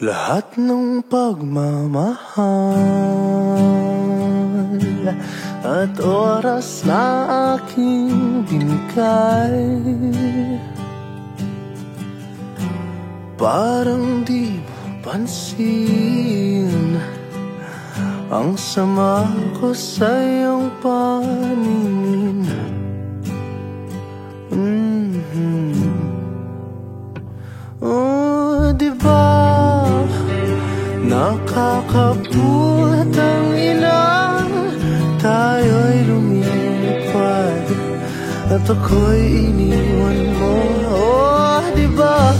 Lahat ng pagmamahal At oras na aking binigay. Parang di mo pansin Ang sama ko sa iyong paningin Nakakaput ang ina. Tayo'y lumilipad At ako'y iniwan mo. Oh, di ba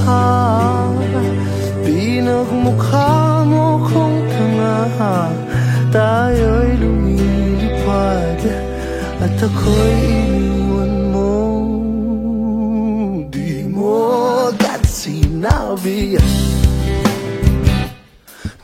Pinagmukha mo kong tanga Tayo'y lumilipad At ako'y iniwan mo. Di mo agad sinabi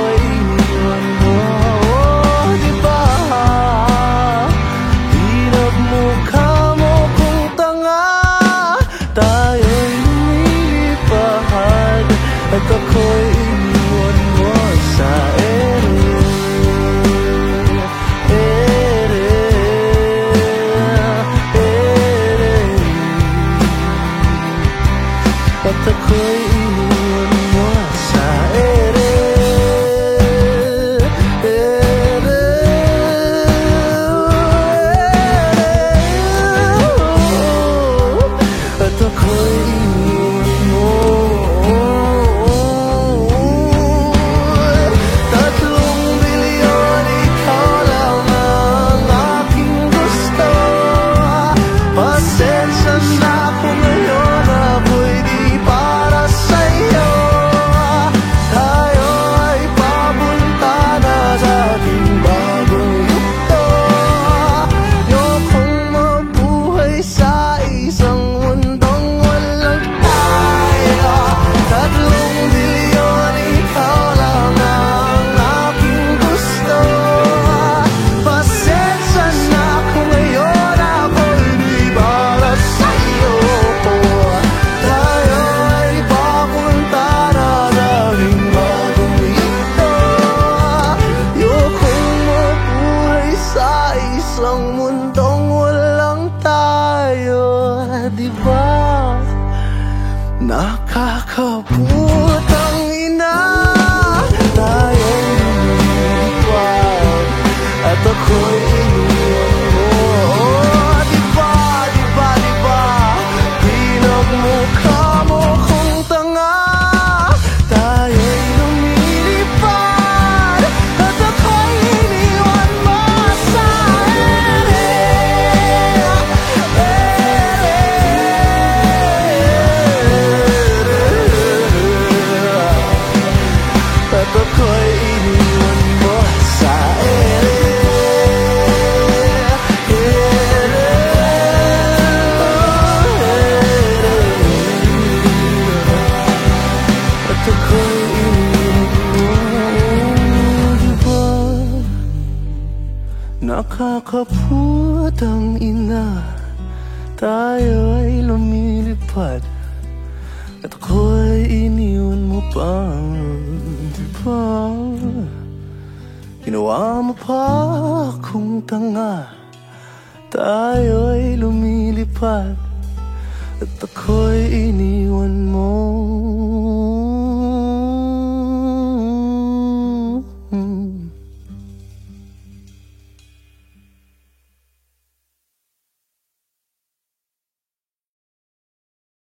At nakakabuhay Nakakaput ang ina Tayo ay lumilipad At ako'y iniwan mo pa Di ba? Ginawa mo pa akong tanga Tayo ay lumilipad At ako'y iniwan mo